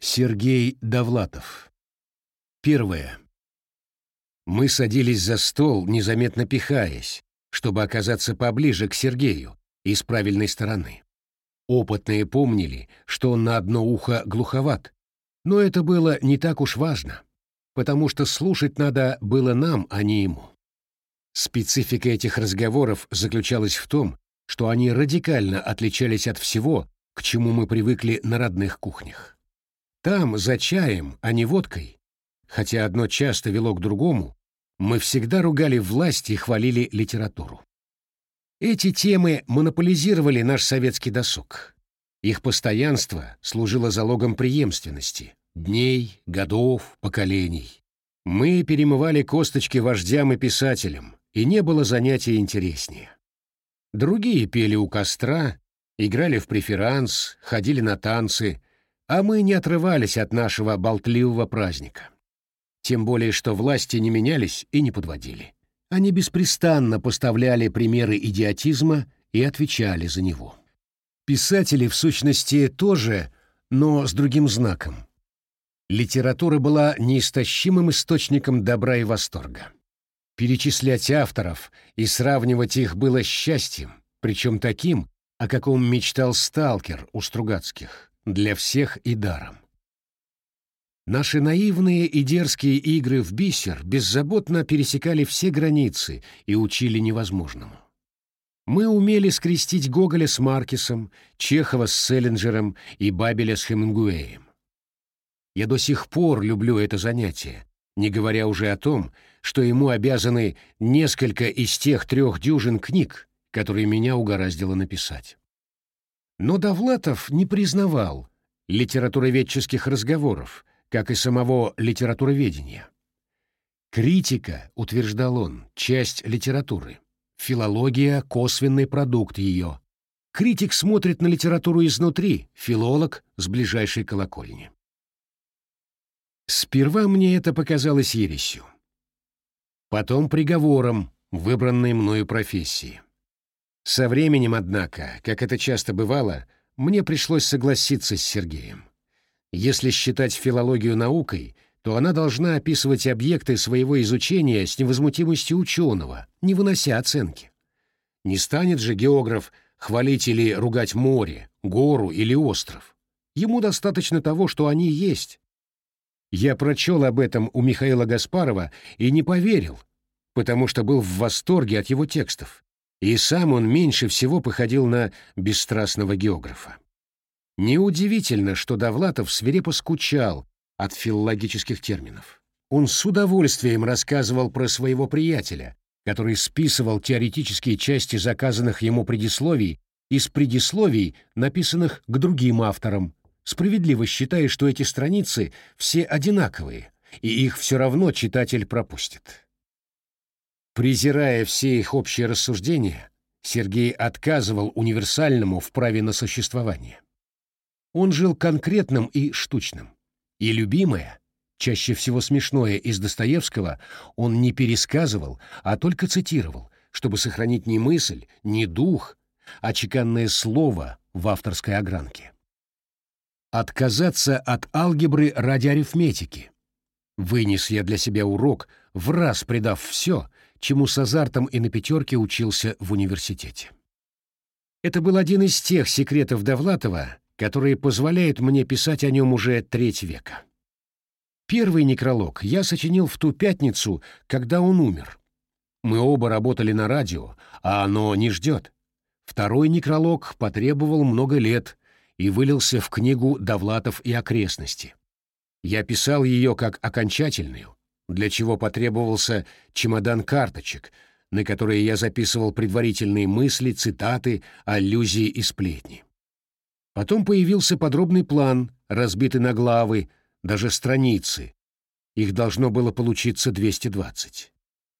Сергей Довлатов. Первое. Мы садились за стол, незаметно пихаясь, чтобы оказаться поближе к Сергею и с правильной стороны. Опытные помнили, что он на одно ухо глуховат, но это было не так уж важно, потому что слушать надо было нам, а не ему. Специфика этих разговоров заключалась в том, что они радикально отличались от всего, к чему мы привыкли на родных кухнях. Там, за чаем, а не водкой, хотя одно часто вело к другому, мы всегда ругали власть и хвалили литературу. Эти темы монополизировали наш советский досуг. Их постоянство служило залогом преемственности — дней, годов, поколений. Мы перемывали косточки вождям и писателям, и не было занятия интереснее. Другие пели у костра, играли в преферанс, ходили на танцы, а мы не отрывались от нашего болтливого праздника. Тем более, что власти не менялись и не подводили. Они беспрестанно поставляли примеры идиотизма и отвечали за него. Писатели, в сущности, тоже, но с другим знаком. Литература была неистощимым источником добра и восторга. Перечислять авторов и сравнивать их было счастьем, причем таким, о каком мечтал сталкер у Стругацких, для всех и даром. Наши наивные и дерзкие игры в бисер беззаботно пересекали все границы и учили невозможному. Мы умели скрестить Гоголя с Маркесом, Чехова с Селлинджером и Бабеля с Хемингуэем. Я до сих пор люблю это занятие, не говоря уже о том, что ему обязаны несколько из тех трех дюжин книг, которые меня угораздило написать. Но Довлатов не признавал литературоведческих разговоров, как и самого литературоведения. Критика, утверждал он, часть литературы. Филология — косвенный продукт ее. Критик смотрит на литературу изнутри, филолог — с ближайшей колокольни. Сперва мне это показалось ересью. Потом приговором выбранной мною профессии. Со временем, однако, как это часто бывало, мне пришлось согласиться с Сергеем. Если считать филологию наукой, то она должна описывать объекты своего изучения с невозмутимостью ученого, не вынося оценки. Не станет же географ хвалить или ругать море, гору или остров. Ему достаточно того, что они есть. Я прочел об этом у Михаила Гаспарова и не поверил, потому что был в восторге от его текстов, и сам он меньше всего походил на бесстрастного географа. Неудивительно, что Довлатов свирепо скучал от филологических терминов. Он с удовольствием рассказывал про своего приятеля, который списывал теоретические части заказанных ему предисловий из предисловий, написанных к другим авторам, справедливо считая, что эти страницы все одинаковые, и их все равно читатель пропустит. Презирая все их общие рассуждения, Сергей отказывал универсальному в праве на существование. Он жил конкретным и штучным. И любимое, чаще всего смешное из Достоевского, он не пересказывал, а только цитировал, чтобы сохранить не мысль, не дух, а чеканное слово в авторской огранке. Отказаться от алгебры ради арифметики. Вынес я для себя урок, в раз придав все, чему с азартом и на пятерке учился в университете. Это был один из тех секретов Довлатова, которые позволяют мне писать о нем уже треть века. Первый некролог я сочинил в ту пятницу, когда он умер. Мы оба работали на радио, а оно не ждет. Второй некролог потребовал много лет и вылился в книгу «Довлатов и окрестности». Я писал ее как окончательную, для чего потребовался чемодан карточек, на которые я записывал предварительные мысли, цитаты, аллюзии и сплетни. Потом появился подробный план, разбитый на главы, даже страницы. Их должно было получиться 220.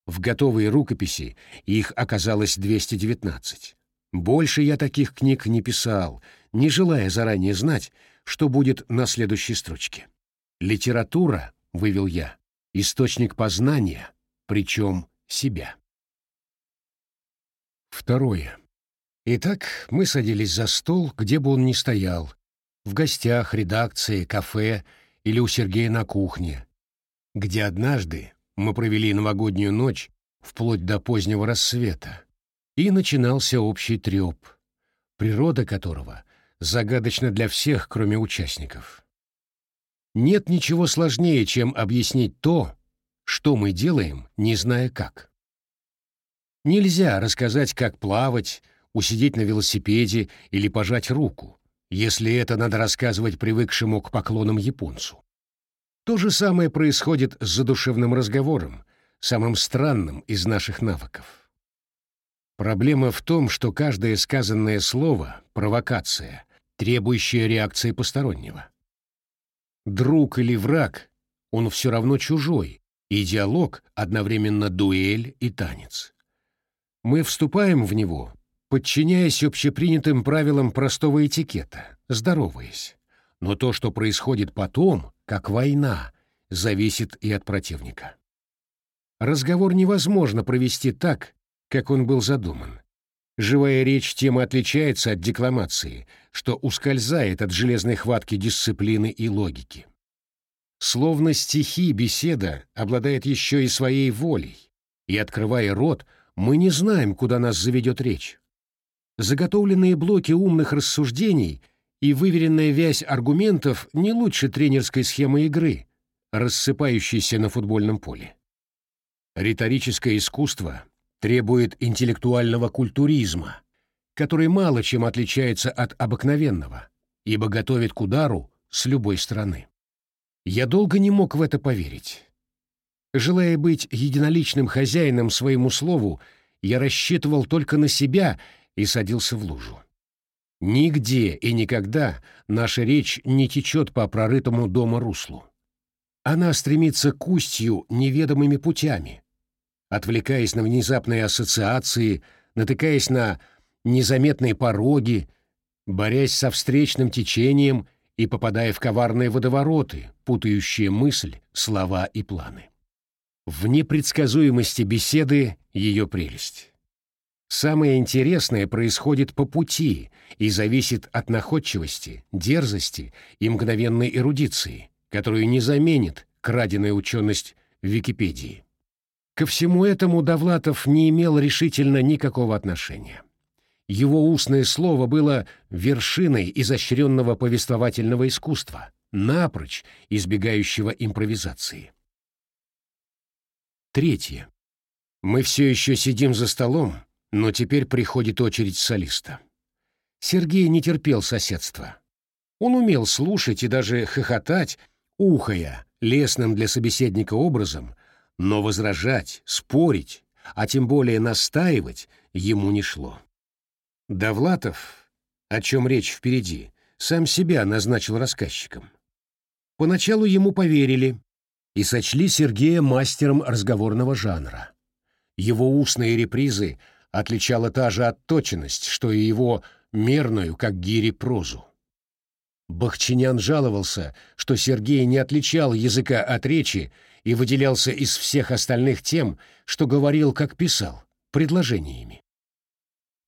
В готовой рукописи их оказалось 219. Больше я таких книг не писал, не желая заранее знать, что будет на следующей строчке. «Литература», — вывел я, — «источник познания, причем себя». Второе. Итак, мы садились за стол, где бы он ни стоял, в гостях, редакции, кафе или у Сергея на кухне, где однажды мы провели новогоднюю ночь вплоть до позднего рассвета, и начинался общий треп, природа которого загадочна для всех, кроме участников. Нет ничего сложнее, чем объяснить то, что мы делаем, не зная как. Нельзя рассказать, как плавать, усидеть на велосипеде или пожать руку, если это надо рассказывать привыкшему к поклонам японцу. То же самое происходит с задушевным разговором, самым странным из наших навыков. Проблема в том, что каждое сказанное слово — провокация, требующая реакции постороннего. Друг или враг, он все равно чужой, и диалог одновременно дуэль и танец. Мы вступаем в него, подчиняясь общепринятым правилам простого этикета, здороваясь. Но то, что происходит потом, как война, зависит и от противника. Разговор невозможно провести так, как он был задуман. Живая речь тем и отличается от декламации, что ускользает от железной хватки дисциплины и логики. Словно стихи беседа обладает еще и своей волей, и, открывая рот, мы не знаем, куда нас заведет речь. Заготовленные блоки умных рассуждений и выверенная вязь аргументов не лучше тренерской схемы игры, рассыпающейся на футбольном поле. Риторическое искусство требует интеллектуального культуризма, который мало чем отличается от обыкновенного, ибо готовит к удару с любой стороны. Я долго не мог в это поверить. Желая быть единоличным хозяином своему слову, я рассчитывал только на себя и садился в лужу. Нигде и никогда наша речь не течет по прорытому дома руслу. Она стремится к устью неведомыми путями, отвлекаясь на внезапные ассоциации, натыкаясь на незаметные пороги, борясь со встречным течением и попадая в коварные водовороты, путающие мысль, слова и планы. В непредсказуемости беседы ее прелесть. Самое интересное происходит по пути и зависит от находчивости, дерзости и мгновенной эрудиции, которую не заменит краденая ученость Википедии. Ко всему этому Довлатов не имел решительно никакого отношения. Его устное слово было вершиной изощренного повествовательного искусства, напрочь избегающего импровизации. Третье. Мы все еще сидим за столом, но теперь приходит очередь солиста. Сергей не терпел соседства. Он умел слушать и даже хохотать, ухая, лесным для собеседника образом, но возражать, спорить, а тем более настаивать ему не шло. Довлатов, о чем речь впереди, сам себя назначил рассказчиком. Поначалу ему поверили и сочли Сергея мастером разговорного жанра. Его устные репризы — отличала та же отточенность, что и его мерную, как гири, прозу. Бахчинян жаловался, что Сергей не отличал языка от речи и выделялся из всех остальных тем, что говорил, как писал, предложениями.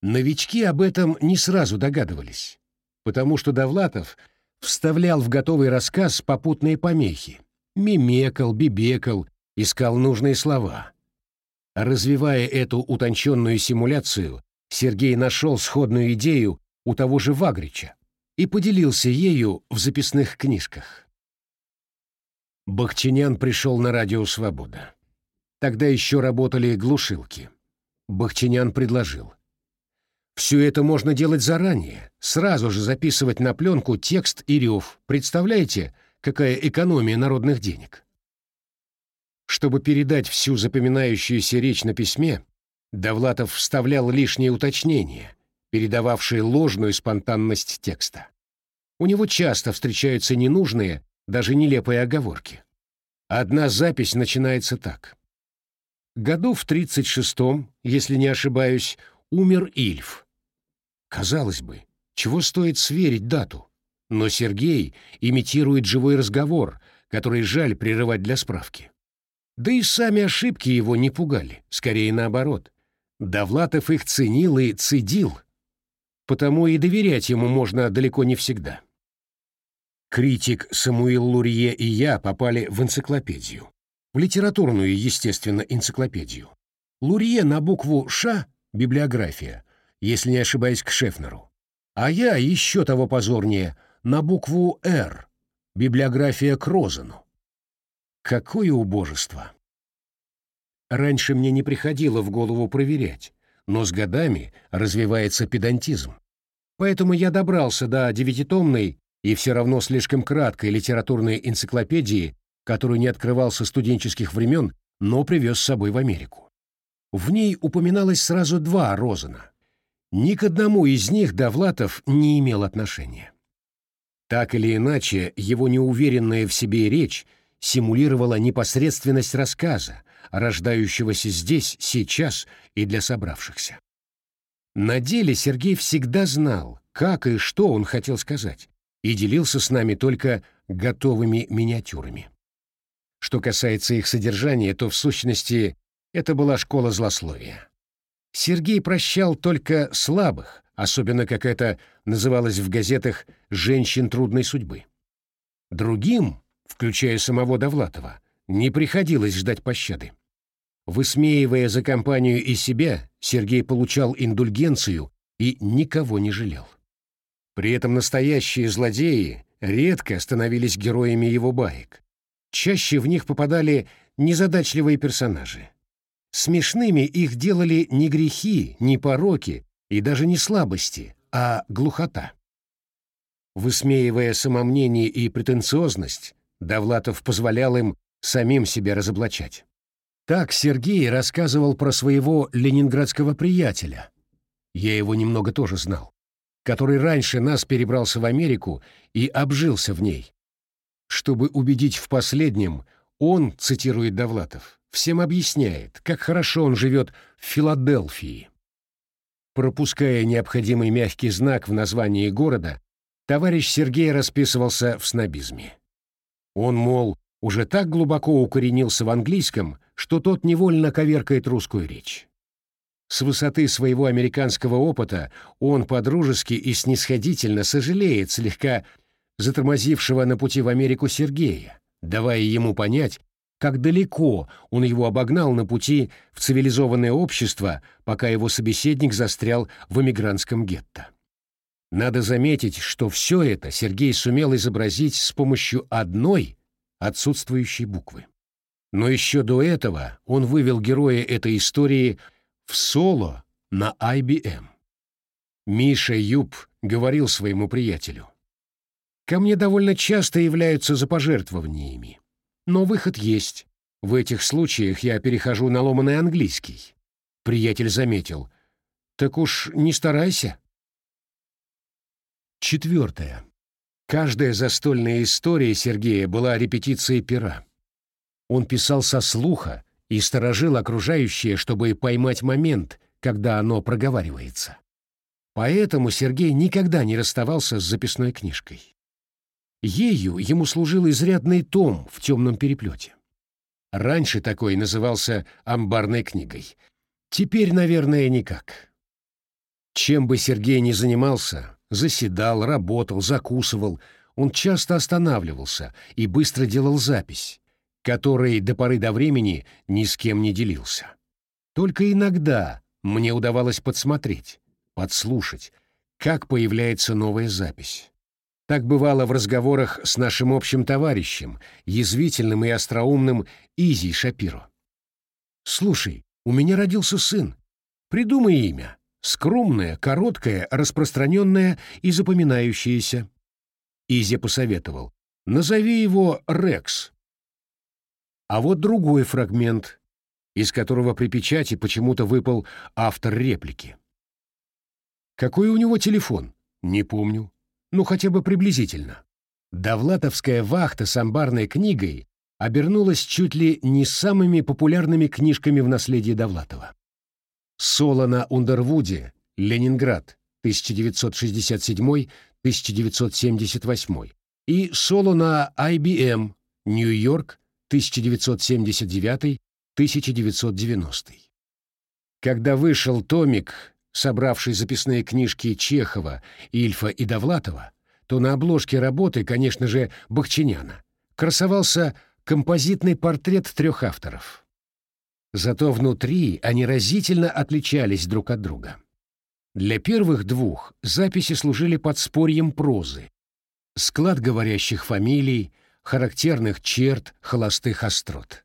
Новички об этом не сразу догадывались, потому что Довлатов вставлял в готовый рассказ попутные помехи, мимекал, бибекал, искал нужные слова — Развивая эту утонченную симуляцию, Сергей нашел сходную идею у того же Вагрича и поделился ею в записных книжках. Бахчинян пришел на радио «Свобода». Тогда еще работали глушилки. Бахчинян предложил. Все это можно делать заранее, сразу же записывать на пленку текст и рев. Представляете, какая экономия народных денег? Чтобы передать всю запоминающуюся речь на письме, Довлатов вставлял лишние уточнения, передававшие ложную спонтанность текста. У него часто встречаются ненужные, даже нелепые оговорки. Одна запись начинается так. Году в 36-м, если не ошибаюсь, умер Ильф. Казалось бы, чего стоит сверить дату? Но Сергей имитирует живой разговор, который жаль прерывать для справки. Да и сами ошибки его не пугали, скорее наоборот. Довлатов их ценил и цедил, потому и доверять ему можно далеко не всегда. Критик Самуил Лурье и я попали в энциклопедию. В литературную, естественно, энциклопедию. Лурье на букву «Ш» — библиография, если не ошибаюсь, к Шефнеру. А я, еще того позорнее, на букву «Р» — библиография к Розену. Какое убожество! Раньше мне не приходило в голову проверять, но с годами развивается педантизм. Поэтому я добрался до девятитомной и все равно слишком краткой литературной энциклопедии, которую не открывал со студенческих времен, но привез с собой в Америку. В ней упоминалось сразу два Розена. Ни к одному из них Довлатов не имел отношения. Так или иначе, его неуверенная в себе речь симулировала непосредственность рассказа, рождающегося здесь, сейчас и для собравшихся. На деле Сергей всегда знал, как и что он хотел сказать, и делился с нами только готовыми миниатюрами. Что касается их содержания, то в сущности это была школа злословия. Сергей прощал только слабых, особенно, как это называлось в газетах, «женщин трудной судьбы». Другим, включая самого Довлатова, не приходилось ждать пощады. Высмеивая за компанию и себя, Сергей получал индульгенцию и никого не жалел. При этом настоящие злодеи редко становились героями его баек. Чаще в них попадали незадачливые персонажи. Смешными их делали не грехи, не пороки и даже не слабости, а глухота. Высмеивая самомнение и претенциозность, Довлатов позволял им самим себя разоблачать. Так Сергей рассказывал про своего ленинградского приятеля. Я его немного тоже знал который раньше нас перебрался в Америку и обжился в ней. Чтобы убедить в последнем, он, цитирует Довлатов, всем объясняет, как хорошо он живет в Филадельфии. Пропуская необходимый мягкий знак в названии города, товарищ Сергей расписывался в снобизме. Он, мол, уже так глубоко укоренился в английском, что тот невольно коверкает русскую речь. С высоты своего американского опыта он подружески и снисходительно сожалеет слегка затормозившего на пути в Америку Сергея, давая ему понять, как далеко он его обогнал на пути в цивилизованное общество, пока его собеседник застрял в эмигрантском гетто. Надо заметить, что все это Сергей сумел изобразить с помощью одной отсутствующей буквы. Но еще до этого он вывел героя этой истории – в соло на IBM. Миша Юб говорил своему приятелю. «Ко мне довольно часто являются за пожертвованиями. Но выход есть. В этих случаях я перехожу на ломаный английский». Приятель заметил. «Так уж не старайся». Четвертое. Каждая застольная история Сергея была репетицией пера. Он писал со слуха, и сторожил окружающее, чтобы поймать момент, когда оно проговаривается. Поэтому Сергей никогда не расставался с записной книжкой. Ею ему служил изрядный том в темном переплете. Раньше такой назывался амбарной книгой. Теперь, наверное, никак. Чем бы Сергей ни занимался, заседал, работал, закусывал, он часто останавливался и быстро делал запись, который до поры до времени ни с кем не делился. Только иногда мне удавалось подсмотреть, подслушать, как появляется новая запись. Так бывало в разговорах с нашим общим товарищем, язвительным и остроумным Изи Шапиро. «Слушай, у меня родился сын. Придумай имя. Скромное, короткое, распространенное и запоминающееся». Изи посоветовал. «Назови его Рекс. А вот другой фрагмент, из которого при печати почему-то выпал автор реплики. Какой у него телефон? Не помню. Ну, хотя бы приблизительно. Довлатовская вахта с амбарной книгой обернулась чуть ли не самыми популярными книжками в наследии Довлатова. «Соло на Ундервуде», Ленинград, 1967-1978 и «Соло на IBM», Нью-Йорк, 1979-1990. Когда вышел томик, собравший записные книжки Чехова, Ильфа и Довлатова, то на обложке работы, конечно же, Бахчиняна, красовался композитный портрет трех авторов. Зато внутри они разительно отличались друг от друга. Для первых двух записи служили подспорьем прозы. Склад говорящих фамилий, характерных черт, холостых острот.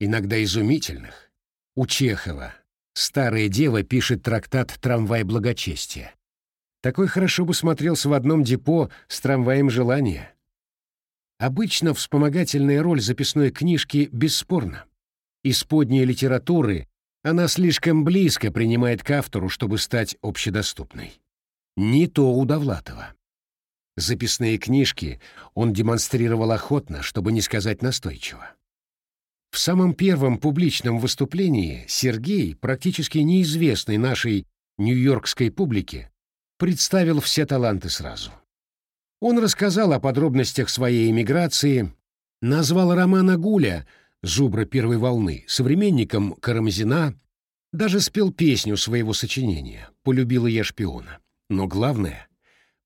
Иногда изумительных. У Чехова старая дева пишет трактат «Трамвай благочестия». Такой хорошо бы смотрелся в одном депо с трамваем желания. Обычно вспомогательная роль записной книжки бесспорна. Из подней литературы она слишком близко принимает к автору, чтобы стать общедоступной. Не то у Довлатова. Записные книжки он демонстрировал охотно, чтобы не сказать настойчиво. В самом первом публичном выступлении Сергей, практически неизвестный нашей нью-йоркской публике, представил все таланты сразу. Он рассказал о подробностях своей эмиграции, назвал Романа Гуля, зубра первой волны, современником Карамзина, даже спел песню своего сочинения «Полюбила я шпиона». Но главное,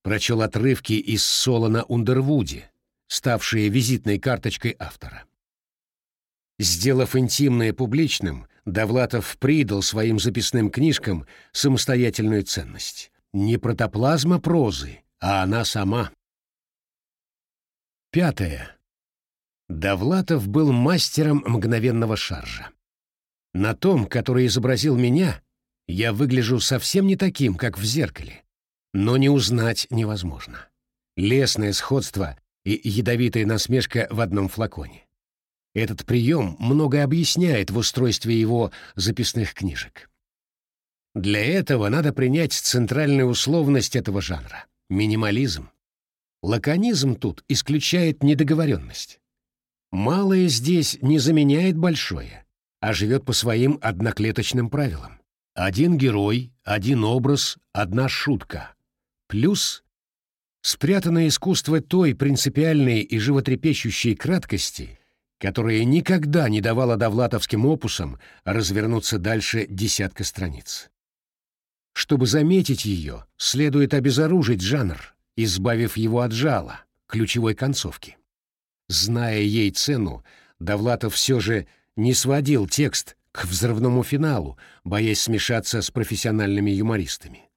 прочел отрывки из соло на Ундервуде, ставшие визитной карточкой автора. Сделав интимное публичным, Довлатов придал своим записным книжкам самостоятельную ценность. Не протоплазма прозы, а она сама. Пятое. Довлатов был мастером мгновенного шаржа. На том, который изобразил меня, я выгляжу совсем не таким, как в зеркале, но не узнать невозможно. Лесное сходство и ядовитая насмешка в одном флаконе. Этот прием многое объясняет в устройстве его записных книжек. Для этого надо принять центральную условность этого жанра — минимализм. Лаконизм тут исключает недоговоренность. Малое здесь не заменяет большое, а живет по своим одноклеточным правилам. Один герой, один образ, одна шутка. Плюс спрятанное искусство той принципиальной и животрепещущей краткости, которая никогда не давала довлатовским опусам развернуться дальше десятка страниц. Чтобы заметить ее, следует обезоружить жанр, избавив его от жала, ключевой концовки. Зная ей цену, Довлатов все же не сводил текст к взрывному финалу, боясь смешаться с профессиональными юмористами.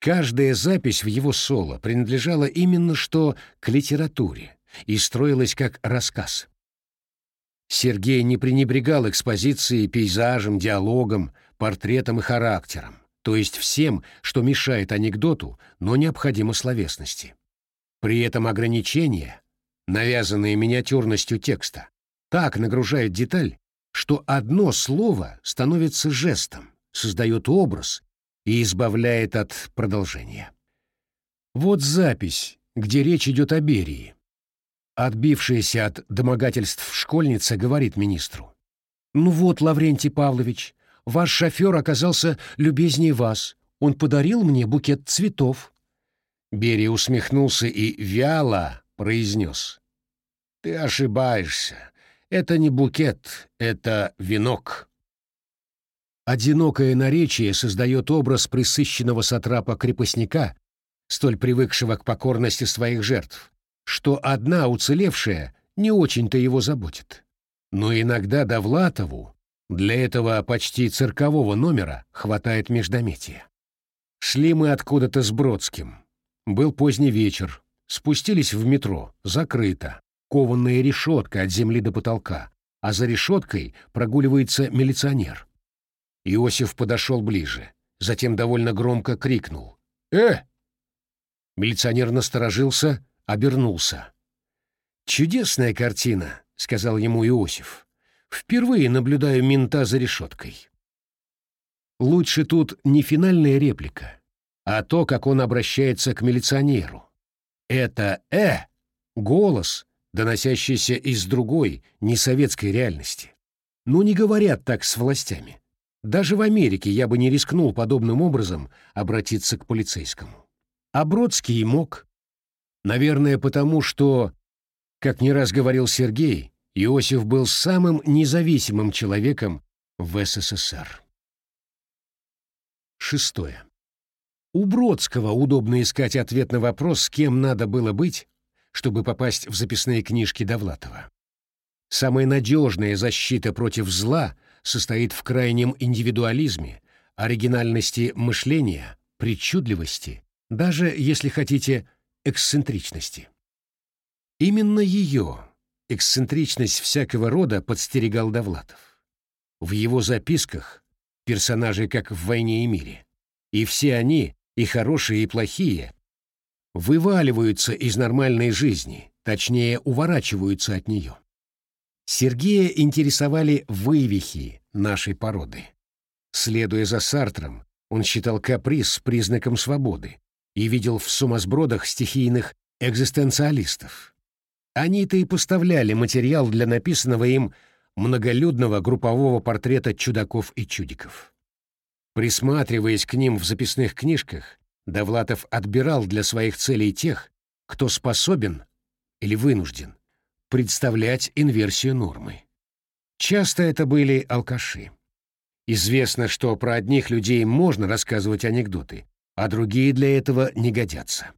Каждая запись в его соло принадлежала именно что к литературе и строилась как рассказ. Сергей не пренебрегал экспозицией, пейзажем, диалогом, портретом и характером то есть всем, что мешает анекдоту, но необходимо словесности. При этом ограничения, навязанные миниатюрностью текста, так нагружают деталь, что одно слово становится жестом, создает образ и избавляет от продолжения. Вот запись, где речь идет о Берии. Отбившаяся от домогательств школьница говорит министру. «Ну вот, Лаврентий Павлович, Ваш шофер оказался любезнее вас. Он подарил мне букет цветов». Берия усмехнулся и вяло произнес. «Ты ошибаешься. Это не букет, это венок». Одинокое наречие создает образ присыщенного сатрапа-крепостника, столь привыкшего к покорности своих жертв, что одна уцелевшая не очень-то его заботит. Но иногда Довлатову для этого почти циркового номера хватает междометия. Шли мы откуда-то с Бродским. Был поздний вечер. Спустились в метро. Закрыто. Кованная решетка от земли до потолка. А за решеткой прогуливается милиционер. Иосиф подошел ближе. Затем довольно громко крикнул. «Э!» Милиционер насторожился, обернулся. «Чудесная картина», — сказал ему Иосиф. Впервые наблюдаю мента за решеткой. Лучше тут не финальная реплика, а то, как он обращается к милиционеру. Это «э» — голос, доносящийся из другой, несоветской реальности. Ну, не говорят так с властями. Даже в Америке я бы не рискнул подобным образом обратиться к полицейскому. А Бродский мог. Наверное, потому что, как не раз говорил Сергей, Иосиф был самым независимым человеком в СССР. Шестое. У Бродского удобно искать ответ на вопрос, с кем надо было быть, чтобы попасть в записные книжки Довлатова. Самая надежная защита против зла состоит в крайнем индивидуализме, оригинальности мышления, причудливости, даже, если хотите, эксцентричности. Именно ее, эксцентричность всякого рода, подстерегал Довлатов. В его записках персонажи как в «Войне и мире», и все они, и хорошие, и плохие, вываливаются из нормальной жизни, точнее, уворачиваются от нее. Сергея интересовали вывихи нашей породы. Следуя за Сартром, он считал каприз признаком свободы и видел в сумасбродах стихийных экзистенциалистов. Они-то и поставляли материал для написанного им многолюдного группового портрета чудаков и чудиков. Присматриваясь к ним в записных книжках, Довлатов отбирал для своих целей тех, кто способен или вынужден представлять инверсию нормы. Часто это были алкаши. Известно, что про одних людей можно рассказывать анекдоты, а другие для этого не годятся.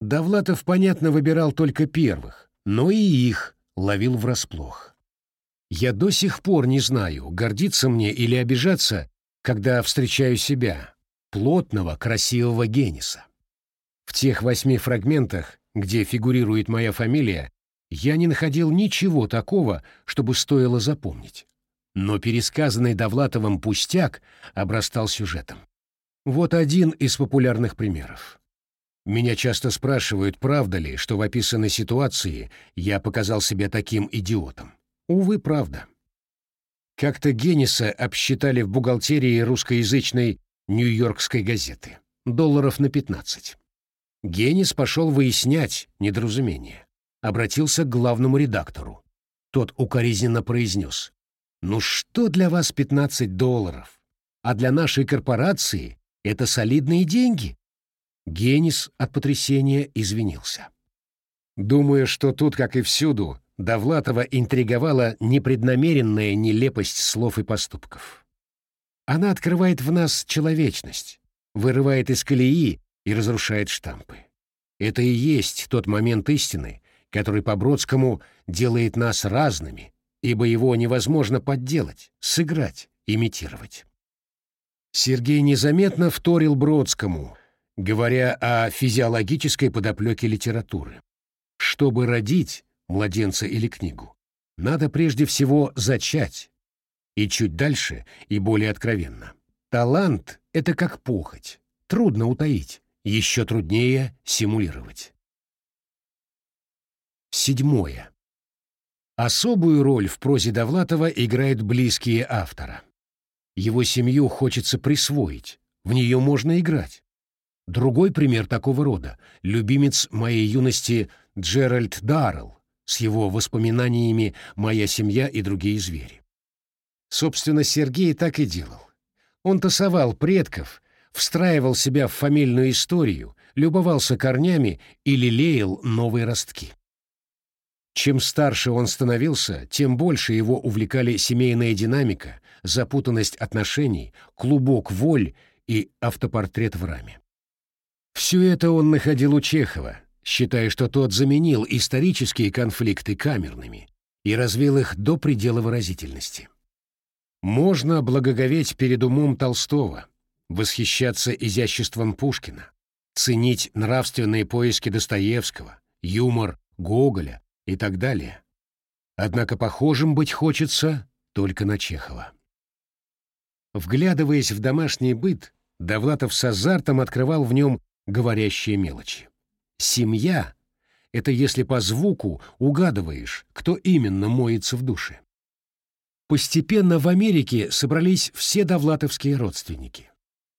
Довлатов, понятно, выбирал только первых, но и их ловил врасплох. Я до сих пор не знаю, гордиться мне или обижаться, когда встречаю себя, плотного, красивого Гениса. В тех восьми фрагментах, где фигурирует моя фамилия, я не находил ничего такого, чтобы стоило запомнить. Но пересказанный Довлатовым пустяк обрастал сюжетом. Вот один из популярных примеров. Меня часто спрашивают, правда ли, что в описанной ситуации я показал себя таким идиотом. Увы, правда. Как-то Генниса обсчитали в бухгалтерии русскоязычной Нью-Йоркской газеты. Долларов на 15. Генис пошел выяснять недоразумение. Обратился к главному редактору. Тот укоризненно произнес. «Ну что для вас 15 долларов? А для нашей корпорации это солидные деньги». Генис от потрясения извинился. Думаю, что тут, как и всюду, Довлатова интриговала непреднамеренная нелепость слов и поступков. Она открывает в нас человечность, вырывает из колеи и разрушает штампы. Это и есть тот момент истины, который по-бродскому делает нас разными, ибо его невозможно подделать, сыграть, имитировать. Сергей незаметно вторил Бродскому, говоря о физиологической подоплеке литературы. Чтобы родить младенца или книгу, надо прежде всего зачать, и чуть дальше, и более откровенно. Талант — это как похоть. Трудно утаить, еще труднее симулировать. Седьмое. Особую роль в прозе Довлатова играют близкие автора. Его семью хочется присвоить, в нее можно играть. Другой пример такого рода — любимец моей юности Джеральд Даррелл с его воспоминаниями «Моя семья и другие звери». Собственно, Сергей так и делал. Он тасовал предков, встраивал себя в фамильную историю, любовался корнями и лелеял новые ростки. Чем старше он становился, тем больше его увлекали семейная динамика, запутанность отношений, клубок воль и автопортрет в раме. Все это он находил у Чехова, считая, что тот заменил исторические конфликты камерными и развил их до предела выразительности. Можно благоговеть перед умом Толстого, восхищаться изяществом Пушкина, ценить нравственные поиски Достоевского, юмор Гоголя и так далее. Однако похожим быть хочется только на Чехова. Вглядываясь в домашний быт, Довлатов с азартом открывал в нем говорящие мелочи. Семья — это если по звуку угадываешь, кто именно моется в душе. Постепенно в Америке собрались все довлатовские родственники.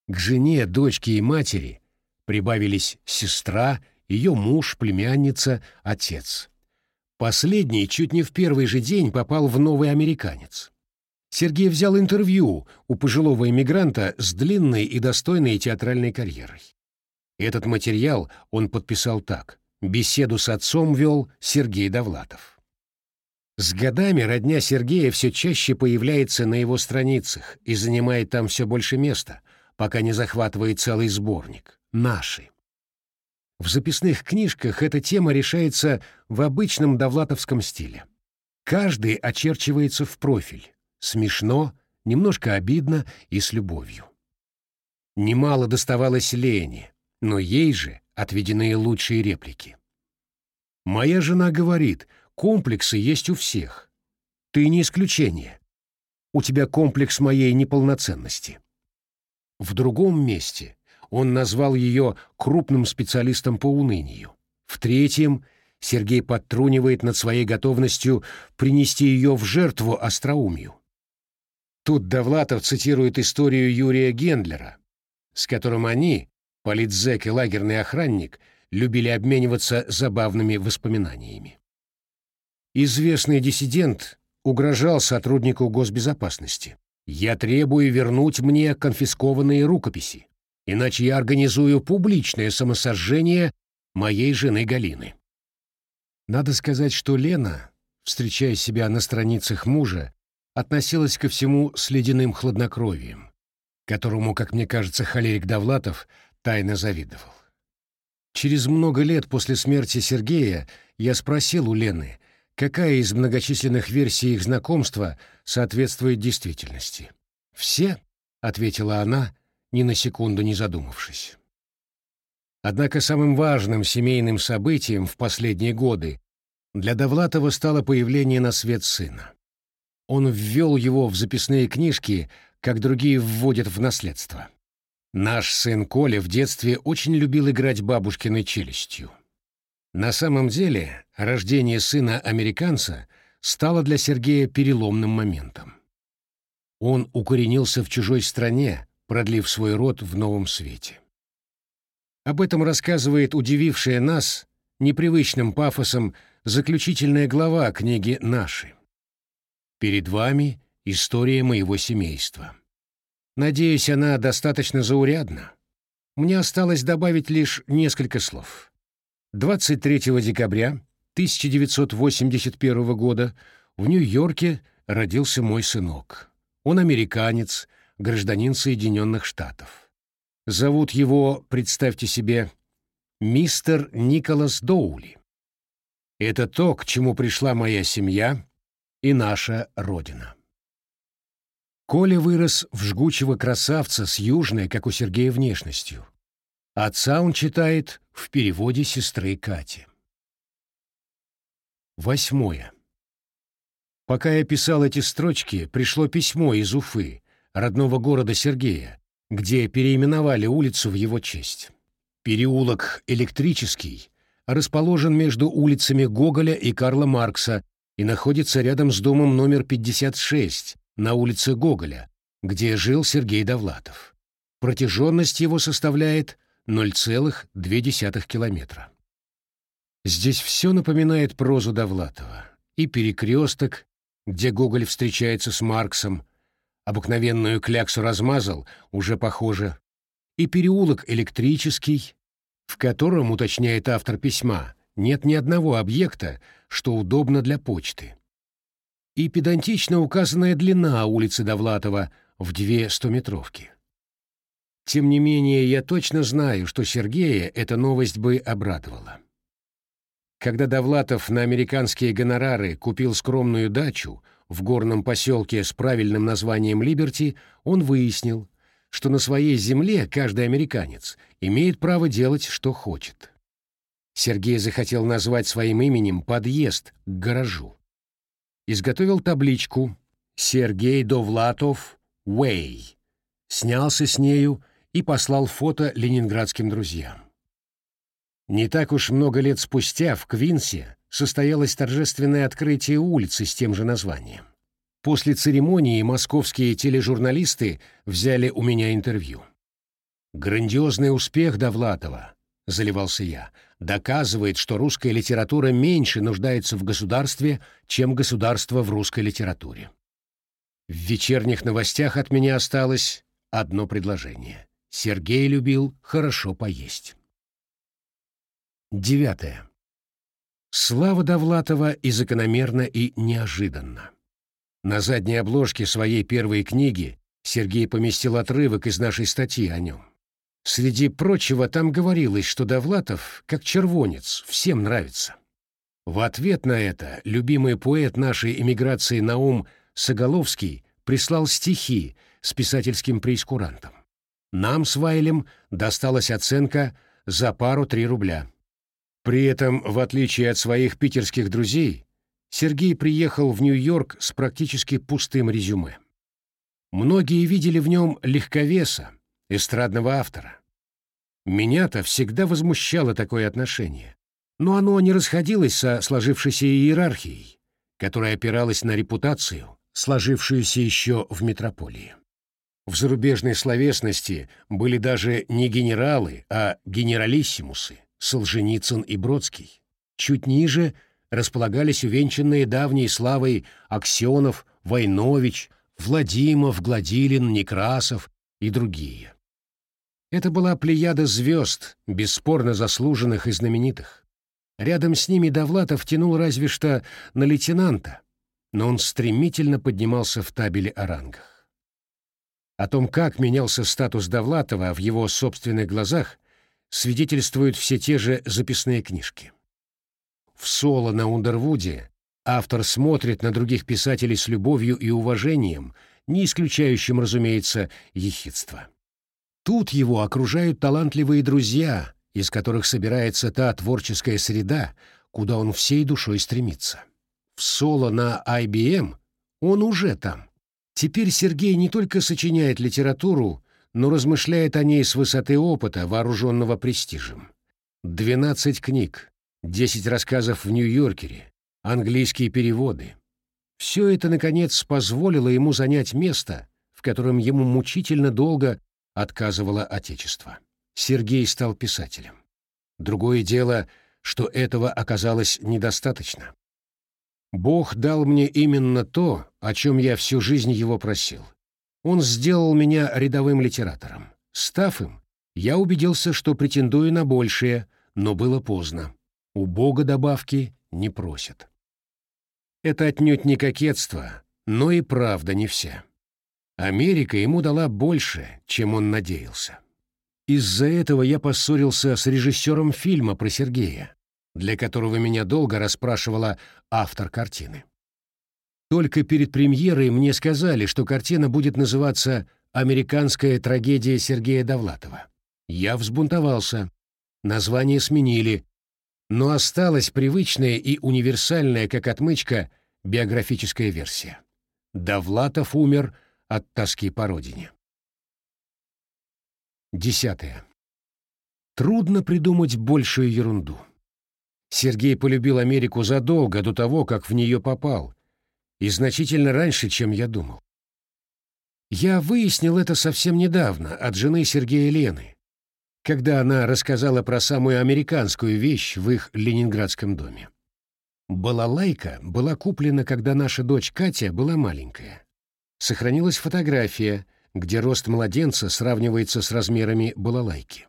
К жене, дочке и матери прибавились сестра, ее муж, племянница, отец. Последний чуть не в первый же день попал в новый американец. Сергей взял интервью у пожилого иммигранта с длинной и достойной театральной карьерой. Этот материал он подписал так. Беседу с отцом вел Сергей Довлатов. С годами родня Сергея все чаще появляется на его страницах и занимает там все больше места, пока не захватывает целый сборник, «Наши». В записных книжках эта тема решается в обычном довлатовском стиле. Каждый очерчивается в профиль. Смешно, немножко обидно и с любовью. Немало доставалось Лене, но ей же отведены лучшие реплики. Моя жена говорит, комплексы есть у всех. Ты не исключение. У тебя комплекс моей неполноценности. В другом месте он назвал ее крупным специалистом по унынию. В третьем Сергей подтрунивает над своей готовностью принести ее в жертву остроумию. Тут Довлатов цитирует историю Юрия Гендлера, с которым они, политзек и лагерный охранник, любили обмениваться забавными воспоминаниями. Известный диссидент угрожал сотруднику госбезопасности. «Я требую вернуть мне конфискованные рукописи, иначе я организую публичное самосожжение моей жены Галины». Надо сказать, что Лена, встречая себя на страницах мужа, относилась ко всему с ледяным хладнокровием, которому, как мне кажется, холерик Довлатов тайно завидовал. Через много лет после смерти Сергея я спросил у Лены, какая из многочисленных версий их знакомства соответствует действительности. «Все», — ответила она, ни на секунду не задумавшись. Однако самым важным семейным событием в последние годы для Довлатова стало появление на свет сына. Он ввел его в записные книжки, как другие вводят в наследство. Наш сын Коля в детстве очень любил играть бабушкиной челюстью. На самом деле, рождение сына-американца стало для Сергея переломным моментом. Он укоренился в чужой стране, продлив свой род в новом свете. Об этом рассказывает удивившая нас непривычным пафосом заключительная глава книги «Наши». Перед вами история моего семейства. Надеюсь, она достаточно заурядна. Мне осталось добавить лишь несколько слов. 23 декабря 1981 года в Нью-Йорке родился мой сынок. Он американец, гражданин Соединенных Штатов. Зовут его, представьте себе, мистер Николас Доули. Это то, к чему пришла моя семья и наша Родина. Коля вырос в жгучего красавца с южной, как у Сергея, внешностью. Отца он читает в переводе сестры Кати. Восьмое. Пока я писал эти строчки, пришло письмо из Уфы, родного города Сергея, где переименовали улицу в его честь. Переулок Электрический расположен между улицами Гоголя и Карла Маркса и находится рядом с домом номер 56, на улице Гоголя, где жил Сергей Довлатов. Протяженность его составляет 0,2 километра. Здесь все напоминает прозу Довлатова. И перекресток, где Гоголь встречается с Марксом, обыкновенную кляксу размазал, уже похоже, и переулок электрический, в котором, уточняет автор письма, нет ни одного объекта, что удобно для почты и педантично указанная длина улицы Довлатова в две стометровки. Тем не менее, я точно знаю, что Сергея эта новость бы обрадовала. Когда Довлатов на американские гонорары купил скромную дачу в горном поселке с правильным названием Либерти, он выяснил, что на своей земле каждый американец имеет право делать, что хочет. Сергей захотел назвать своим именем подъезд к гаражу изготовил табличку «Сергей Довлатов, Уэй», снялся с нею и послал фото ленинградским друзьям. Не так уж много лет спустя в Квинсе состоялось торжественное открытие улицы с тем же названием. После церемонии московские тележурналисты взяли у меня интервью. Грандиозный успех Довлатова, заливался я, доказывает, что русская литература меньше нуждается в государстве, чем государство в русской литературе. В вечерних новостях от меня осталось одно предложение. Сергей любил хорошо поесть. Девятое. Слава Довлатова и закономерно, и неожиданно. На задней обложке своей первой книги Сергей поместил отрывок из нашей статьи о нем. Среди прочего там говорилось, что Довлатов, как червонец, всем нравится. В ответ на это любимый поэт нашей эмиграции Наум Соголовский прислал стихи с писательским преискурантом. Нам с Вайлем досталась оценка за пару-три рубля. При этом, в отличие от своих питерских друзей, Сергей приехал в Нью-Йорк с практически пустым резюме. Многие видели в нем легковеса, эстрадного автора. Меня-то всегда возмущало такое отношение, но оно не расходилось со сложившейся иерархией, которая опиралась на репутацию, сложившуюся еще в метрополии. В зарубежной словесности были даже не генералы, а генералиссимусы Солженицын и Бродский. Чуть ниже располагались увенчанные давней славой Аксенов, Войнович, Владимов, Гладилин, Некрасов и другие. Это была плеяда звезд, бесспорно заслуженных и знаменитых. Рядом с ними Довлатов тянул разве что на лейтенанта, но он стремительно поднимался в табеле о рангах. О том, как менялся статус Довлатова в его собственных глазах, свидетельствуют все те же записные книжки. В соло на Ундервуде автор смотрит на других писателей с любовью и уважением, не исключающим, разумеется, ехидство. Тут его окружают талантливые друзья, из которых собирается та творческая среда, куда он всей душой стремится. В соло на IBM он уже там. Теперь Сергей не только сочиняет литературу, но размышляет о ней с высоты опыта, вооруженного престижем. Двенадцать книг, десять рассказов в Нью-Йоркере, английские переводы. Все это, наконец, позволило ему занять место, в котором ему мучительно долго отказывало Отечество. Сергей стал писателем. Другое дело, что этого оказалось недостаточно. Бог дал мне именно то, о чем я всю жизнь его просил. Он сделал меня рядовым литератором. Став им, я убедился, что претендую на большее, но было поздно. У Бога добавки не просят. Это отнюдь не кокетство, но и правда не вся. Америка ему дала больше, чем он надеялся. Из-за этого я поссорился с режиссером фильма про Сергея, для которого меня долго расспрашивала автор картины. Только перед премьерой мне сказали, что картина будет называться «Американская трагедия Сергея Довлатова». Я взбунтовался. Название сменили, но осталась привычная и универсальная, как отмычка, биографическая версия. Довлатов умер – от тоски по родине. Десятое. Трудно придумать большую ерунду. Сергей полюбил Америку задолго до того, как в нее попал, и значительно раньше, чем я думал. Я выяснил это совсем недавно от жены Сергея Лены, когда она рассказала про самую американскую вещь в их ленинградском доме. Балалайка была куплена, когда наша дочь Катя была маленькая сохранилась фотография, где рост младенца сравнивается с размерами балалайки.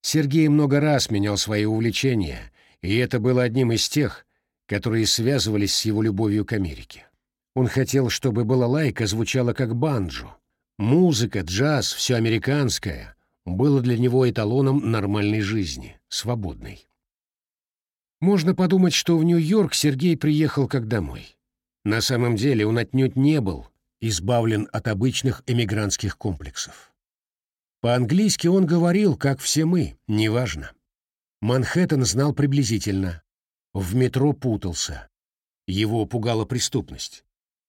Сергей много раз менял свои увлечения, и это было одним из тех, которые связывались с его любовью к Америке. Он хотел, чтобы балалайка звучала как банджо. Музыка, джаз, все американское было для него эталоном нормальной жизни, свободной. Можно подумать, что в Нью-Йорк Сергей приехал как домой. На самом деле он отнюдь не был избавлен от обычных эмигрантских комплексов. По-английски он говорил, как все мы, неважно. Манхэттен знал приблизительно. В метро путался. Его пугала преступность.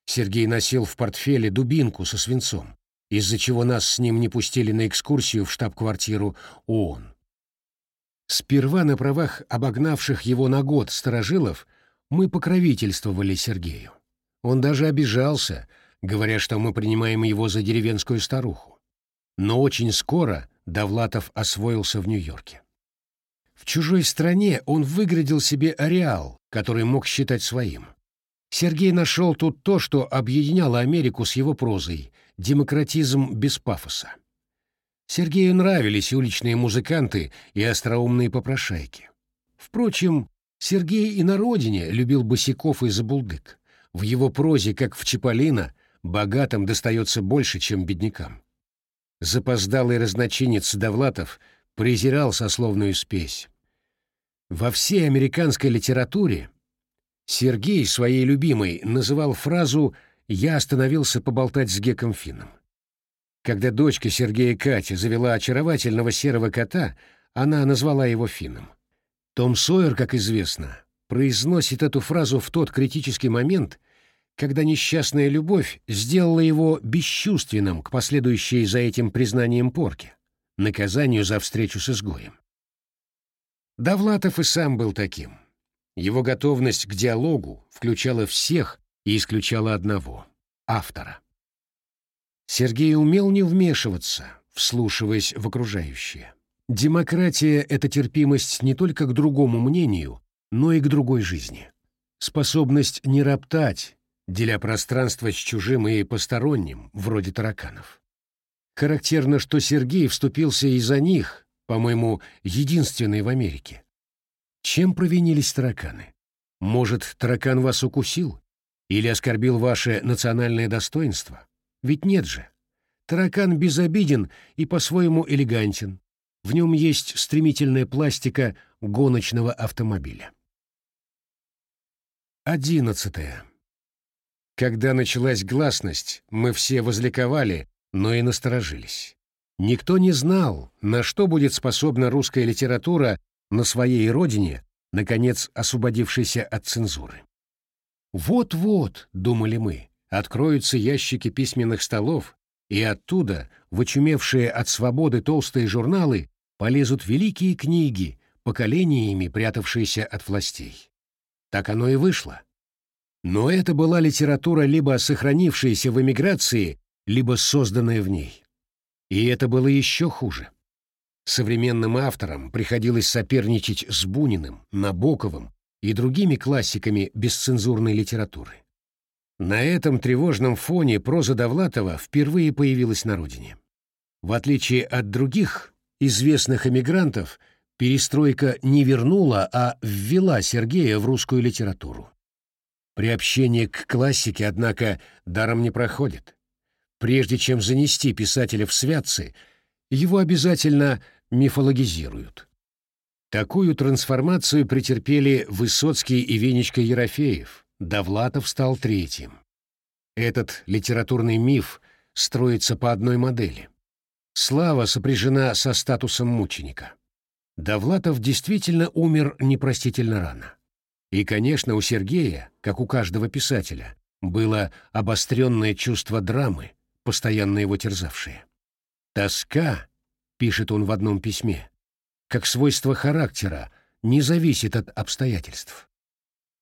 Сергей носил в портфеле дубинку со свинцом, из-за чего нас с ним не пустили на экскурсию в штаб-квартиру ООН. Сперва на правах обогнавших его на год сторожилов мы покровительствовали Сергею. Он даже обижался, говоря, что мы принимаем его за деревенскую старуху. Но очень скоро Довлатов освоился в Нью-Йорке. В чужой стране он выградил себе ареал, который мог считать своим. Сергей нашел тут то, что объединяло Америку с его прозой — демократизм без пафоса. Сергею нравились уличные музыканты и остроумные попрошайки. Впрочем, Сергей и на родине любил босиков и забулдык. В его прозе, как в Чиполлино, богатым достается больше, чем беднякам. Запоздалый разночинец Довлатов презирал сословную спесь. Во всей американской литературе Сергей своей любимой называл фразу «я остановился поболтать с Геком Финном». Когда дочка Сергея Катя завела очаровательного серого кота, она назвала его Финном. Том Сойер, как известно, произносит эту фразу в тот критический момент, когда несчастная любовь сделала его бесчувственным к последующей за этим признанием порке, наказанию за встречу с изгоем. Довлатов и сам был таким. Его готовность к диалогу включала всех и исключала одного — автора. Сергей умел не вмешиваться, вслушиваясь в окружающее. Демократия — это терпимость не только к другому мнению, но и к другой жизни. Способность не роптать, деля пространство с чужим и посторонним, вроде тараканов. Характерно, что Сергей вступился и за них, по-моему, единственный в Америке. Чем провинились тараканы? Может, таракан вас укусил? Или оскорбил ваше национальное достоинство? Ведь нет же. Таракан безобиден и по-своему элегантен. В нем есть стремительная пластика гоночного автомобиля. Одиннадцатое. Когда началась гласность, мы все возликовали, но и насторожились. Никто не знал, на что будет способна русская литература на своей родине, наконец освободившейся от цензуры. «Вот-вот», — думали мы, — откроются ящики письменных столов, и оттуда, вычумевшие от свободы толстые журналы, полезут великие книги, поколениями прятавшиеся от властей. Так оно и вышло. Но это была литература либо сохранившаяся в эмиграции, либо созданная в ней. И это было еще хуже. Современным авторам приходилось соперничать с Буниным, Набоковым и другими классиками бесцензурной литературы. На этом тревожном фоне проза Довлатова впервые появилась на родине. В отличие от других известных эмигрантов, перестройка не вернула, а ввела Сергея в русскую литературу. Приобщение к классике, однако, даром не проходит. Прежде чем занести писателя в святцы, его обязательно мифологизируют. Такую трансформацию претерпели Высоцкий и Венечка Ерофеев, Довлатов стал третьим. Этот литературный миф строится по одной модели. Слава сопряжена со статусом мученика. Довлатов действительно умер непростительно рано. И, конечно, у Сергея, как у каждого писателя, было обостренное чувство драмы, постоянно его терзавшее. «Тоска», — пишет он в одном письме, — «как свойство характера, не зависит от обстоятельств».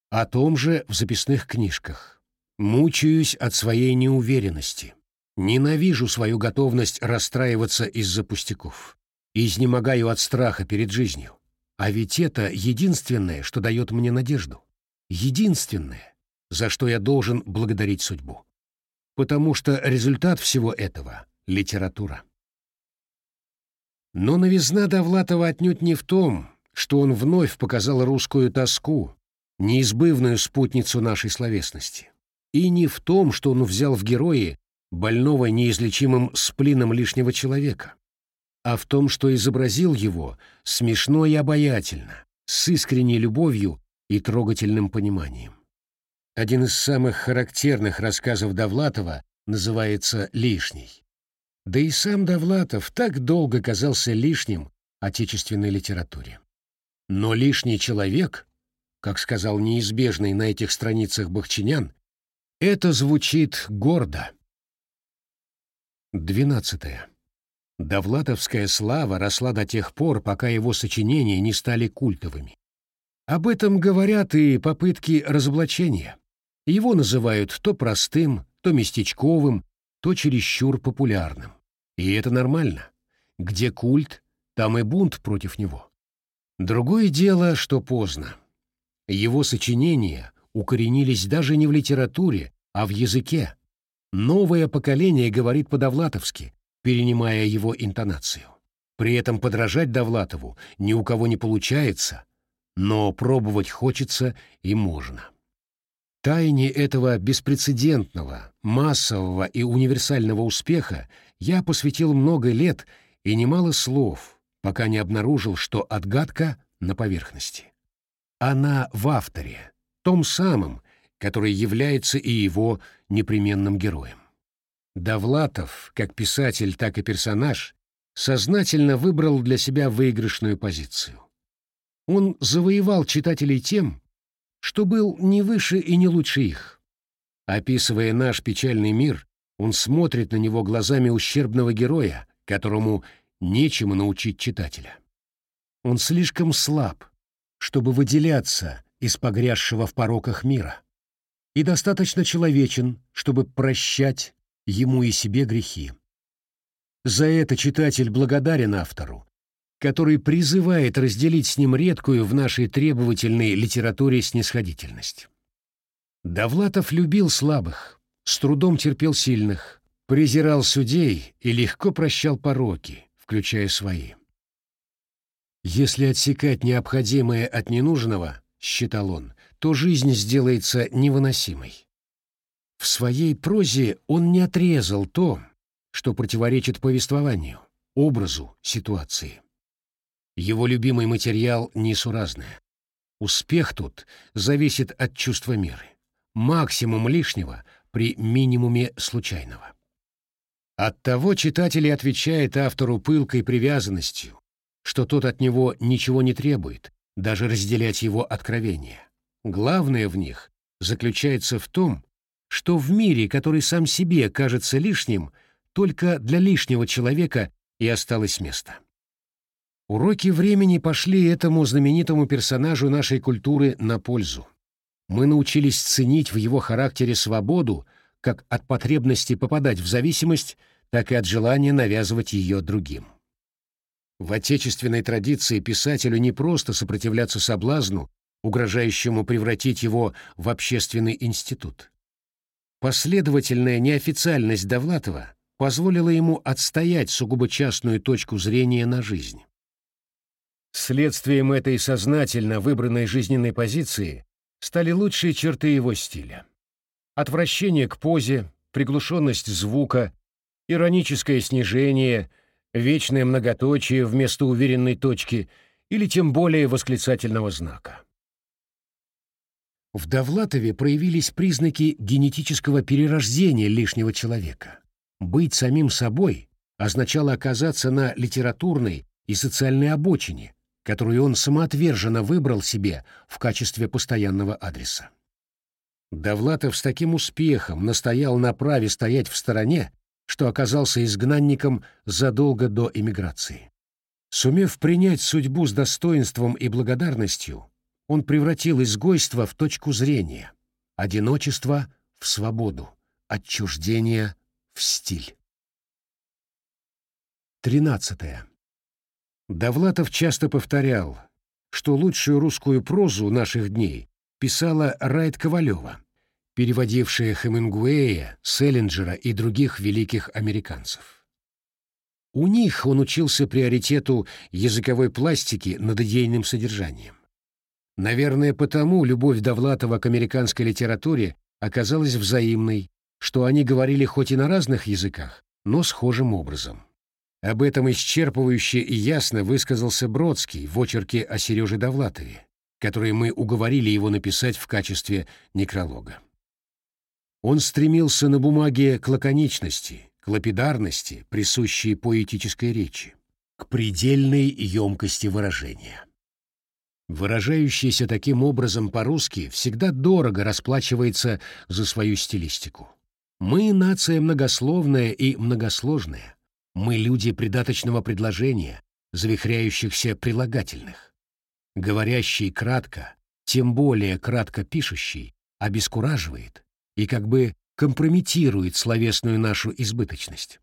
О том же в записных книжках. «Мучаюсь от своей неуверенности. Ненавижу свою готовность расстраиваться из-за пустяков. Изнемогаю от страха перед жизнью. А ведь это единственное, что дает мне надежду. Единственное, за что я должен благодарить судьбу. Потому что результат всего этого — литература. Но новизна Довлатова отнюдь не в том, что он вновь показал русскую тоску, неизбывную спутницу нашей словесности, и не в том, что он взял в герои больного неизлечимым сплином лишнего человека, а в том, что изобразил его смешно и обаятельно, с искренней любовью и трогательным пониманием. Один из самых характерных рассказов Довлатова называется «Лишний». Да и сам Довлатов так долго казался лишним отечественной литературе. Но лишний человек, как сказал неизбежный на этих страницах Бахчинян, это звучит гордо. Двенадцатое. Довлатовская слава росла до тех пор, пока его сочинения не стали культовыми. Об этом говорят и попытки разоблачения. Его называют то простым, то местечковым, то чересчур популярным. И это нормально. Где культ, там и бунт против него. Другое дело, что поздно. Его сочинения укоренились даже не в литературе, а в языке. Новое поколение говорит по-довлатовски, перенимая его интонацию. При этом подражать Довлатову ни у кого не получается, но пробовать хочется и можно. Тайне этого беспрецедентного, массового и универсального успеха я посвятил много лет и немало слов, пока не обнаружил, что отгадка на поверхности. Она в авторе, том самом, который является и его непременным героем. Довлатов, как писатель, так и персонаж, сознательно выбрал для себя выигрышную позицию. Он завоевал читателей тем, что был не выше и не лучше их. Описывая наш печальный мир, он смотрит на него глазами ущербного героя, которому нечему научить читателя. Он слишком слаб, чтобы выделяться из погрязшего в пороках мира, и достаточно человечен, чтобы прощать ему и себе грехи. За это читатель благодарен автору, который призывает разделить с ним редкую в нашей требовательной литературе снисходительность. Довлатов любил слабых, с трудом терпел сильных, презирал судей и легко прощал пороки, включая свои. Если отсекать необходимое от ненужного, считал он, то жизнь сделается невыносимой. В своей прозе он не отрезал то, что противоречит повествованию, образу ситуации. Его любимый материал несуразное. Успех тут зависит от чувства меры. Максимум лишнего при минимуме случайного. Оттого читатель отвечает автору пылкой привязанностью, что тот от него ничего не требует, даже разделять его откровения. Главное в них заключается в том, что в мире, который сам себе кажется лишним, только для лишнего человека и осталось место. Уроки времени пошли этому знаменитому персонажу нашей культуры на пользу. Мы научились ценить в его характере свободу как от потребности попадать в зависимость, так и от желания навязывать ее другим. В отечественной традиции писателю не просто сопротивляться соблазну, угрожающему превратить его в общественный институт. Последовательная неофициальность Довлатова позволила ему отстоять сугубо частную точку зрения на жизнь. Следствием этой сознательно выбранной жизненной позиции стали лучшие черты его стиля. Отвращение к позе, приглушенность звука, ироническое снижение, вечное многоточие вместо уверенной точки или тем более восклицательного знака. В Довлатове проявились признаки генетического перерождения лишнего человека. Быть самим собой означало оказаться на литературной и социальной обочине, которую он самоотверженно выбрал себе в качестве постоянного адреса. Довлатов с таким успехом настоял на праве стоять в стороне, что оказался изгнанником задолго до эмиграции. Сумев принять судьбу с достоинством и благодарностью, он превратил изгойство в точку зрения, одиночество в свободу, отчуждение в стиль. Тринадцатое. Довлатов часто повторял, что лучшую русскую прозу наших дней писала Райт Ковалева, переводившая Хемингуэя, Селлинджера и других великих американцев. У них он учился приоритету языковой пластики над идейным содержанием. Наверное, потому любовь Довлатова к американской литературе оказалась взаимной, что они говорили хоть и на разных языках, но схожим образом. Об этом исчерпывающе и ясно высказался Бродский в очерке о Сереже Довлатове, который мы уговорили его написать в качестве некролога. Он стремился на бумаге к лаконичности, к лапидарности, присущей поэтической речи, к предельной емкости выражения выражающийся таким образом по-русски, всегда дорого расплачивается за свою стилистику. Мы — нация многословная и многосложная. Мы — люди придаточного предложения, завихряющихся прилагательных. Говорящий кратко, тем более кратко пишущий, обескураживает и как бы компрометирует словесную нашу избыточность.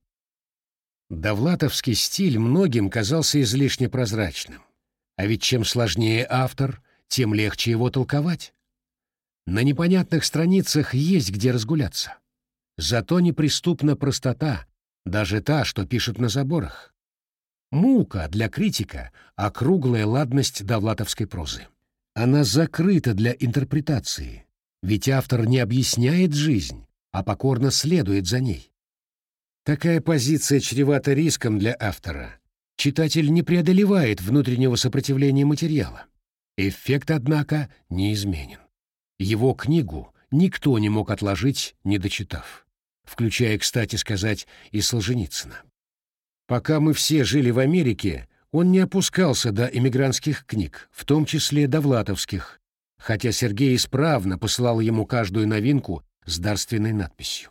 Довлатовский стиль многим казался излишне прозрачным. А ведь чем сложнее автор, тем легче его толковать. На непонятных страницах есть где разгуляться. Зато неприступна простота, даже та, что пишут на заборах. Мука для критика — округлая ладность довлатовской прозы. Она закрыта для интерпретации, ведь автор не объясняет жизнь, а покорно следует за ней. Такая позиция чревата риском для автора. Читатель не преодолевает внутреннего сопротивления материала. Эффект, однако, неизменен. Его книгу никто не мог отложить, не дочитав. Включая, кстати сказать, и Солженицына. Пока мы все жили в Америке, он не опускался до эмигрантских книг, в том числе довлатовских, хотя Сергей исправно посылал ему каждую новинку с дарственной надписью.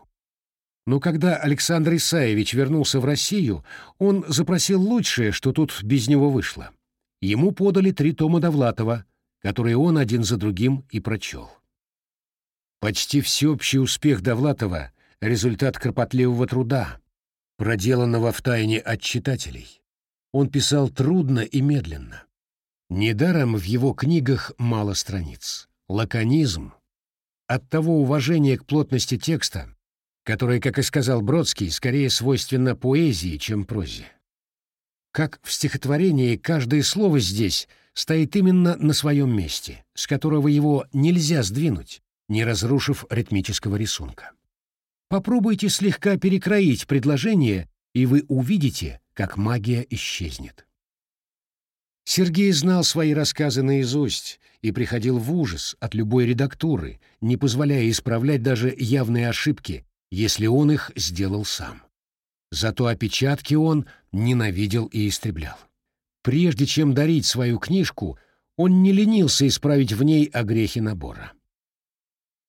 Но когда Александр Исаевич вернулся в Россию, он запросил лучшее, что тут без него вышло. Ему подали три тома Довлатова, которые он один за другим и прочел. Почти всеобщий успех Довлатова — результат кропотливого труда, проделанного в тайне от читателей. Он писал трудно и медленно. Недаром в его книгах мало страниц. Лаконизм. От того уважения к плотности текста, которое, как и сказал Бродский, скорее свойственно поэзии, чем прозе. Как в стихотворении каждое слово здесь стоит именно на своем месте, с которого его нельзя сдвинуть, не разрушив ритмического рисунка. Попробуйте слегка перекроить предложение, и вы увидите, как магия исчезнет. Сергей знал свои рассказы наизусть и приходил в ужас от любой редактуры, не позволяя исправлять даже явные ошибки, если он их сделал сам. Зато опечатки он ненавидел и истреблял. Прежде чем дарить свою книжку, он не ленился исправить в ней огрехи набора.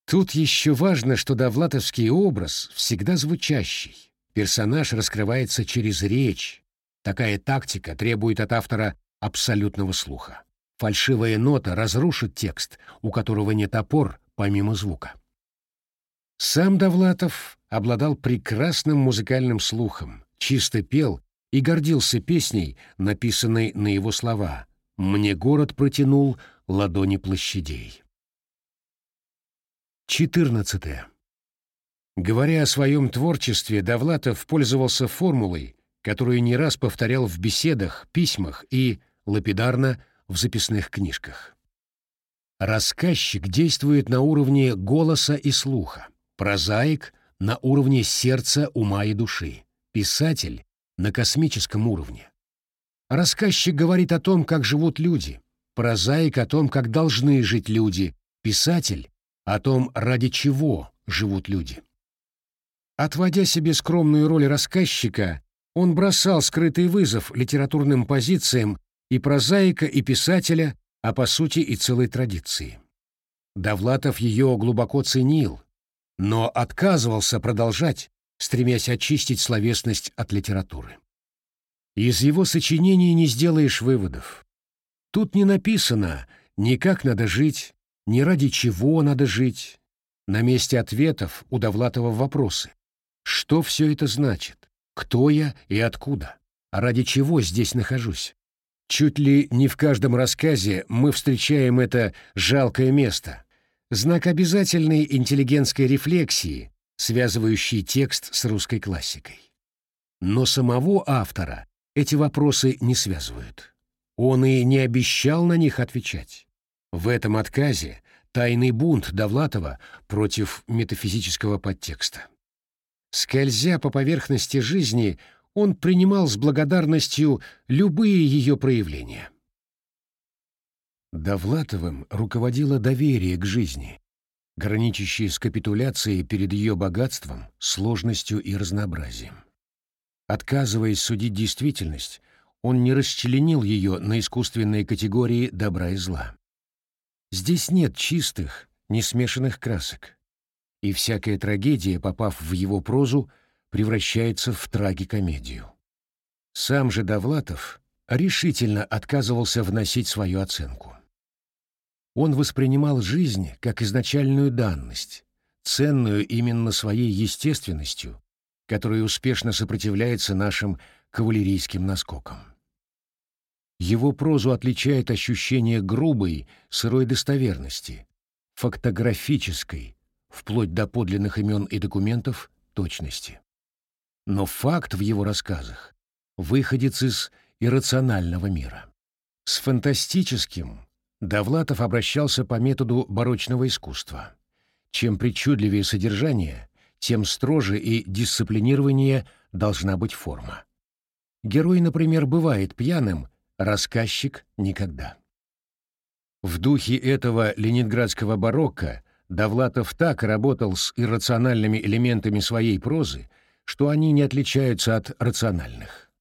Тут еще важно, что довлатовский образ всегда звучащий. Персонаж раскрывается через речь. Такая тактика требует от автора абсолютного слуха. Фальшивая нота разрушит текст, у которого нет опор помимо звука. Сам Довлатов обладал прекрасным музыкальным слухом, чисто пел и гордился песней, написанной на его слова «Мне город протянул ладони площадей». 14. Говоря о своем творчестве, Довлатов пользовался формулой, которую не раз повторял в беседах, письмах и, лапидарно, в записных книжках. Рассказчик действует на уровне голоса и слуха прозаик на уровне сердца, ума и души, писатель на космическом уровне. Рассказчик говорит о том, как живут люди, прозаик о том, как должны жить люди, писатель о том, ради чего живут люди. Отводя себе скромную роль рассказчика, он бросал скрытый вызов литературным позициям и прозаика, и писателя, а по сути и целой традиции. Довлатов ее глубоко ценил, но отказывался продолжать, стремясь очистить словесность от литературы. Из его сочинений не сделаешь выводов. Тут не написано ни как надо жить, ни ради чего надо жить. На месте ответов у Довлатова вопросы. Что все это значит? Кто я и откуда? А ради чего здесь нахожусь? Чуть ли не в каждом рассказе мы встречаем это жалкое место, знак обязательной интеллигентской рефлексии, связывающий текст с русской классикой. Но самого автора эти вопросы не связывают. Он и не обещал на них отвечать. В этом отказе тайный бунт Довлатова против метафизического подтекста. Скользя по поверхности жизни, он принимал с благодарностью любые ее проявления. Довлатовым руководило доверие к жизни, граничащее с капитуляцией перед ее богатством, сложностью и разнообразием. Отказываясь судить действительность, он не расчленил ее на искусственные категории добра и зла. Здесь нет чистых, несмешанных красок, и всякая трагедия, попав в его прозу, превращается в трагикомедию. Сам же Довлатов решительно отказывался вносить свою оценку. Он воспринимал жизнь как изначальную данность, ценную именно своей естественностью, которая успешно сопротивляется нашим кавалерийским наскокам. Его прозу отличает ощущение грубой, сырой достоверности, фактографической, вплоть до подлинных имен и документов, точности. Но факт в его рассказах выходит из иррационального мира. С фантастическим, Довлатов обращался по методу барочного искусства. Чем причудливее содержание, тем строже и дисциплинированнее должна быть форма. Герой, например, бывает пьяным, рассказчик — никогда. В духе этого ленинградского барокко Довлатов так работал с иррациональными элементами своей прозы, что они не отличаются от рациональных.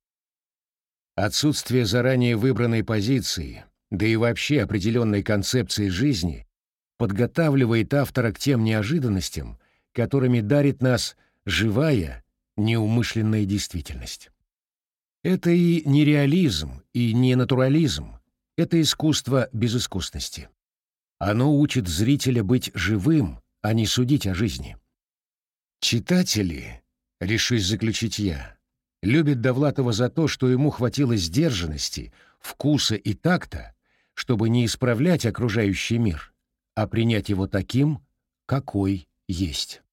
Отсутствие заранее выбранной позиции, да и вообще определенной концепции жизни, подготавливает автора к тем неожиданностям, которыми дарит нас живая, неумышленная действительность. Это и не реализм, и не натурализм, это искусство безыскусности. Оно учит зрителя быть живым, а не судить о жизни. Читатели, решусь заключить я, любят Довлатова за то, что ему хватило сдержанности, вкуса и такта, чтобы не исправлять окружающий мир, а принять его таким, какой есть.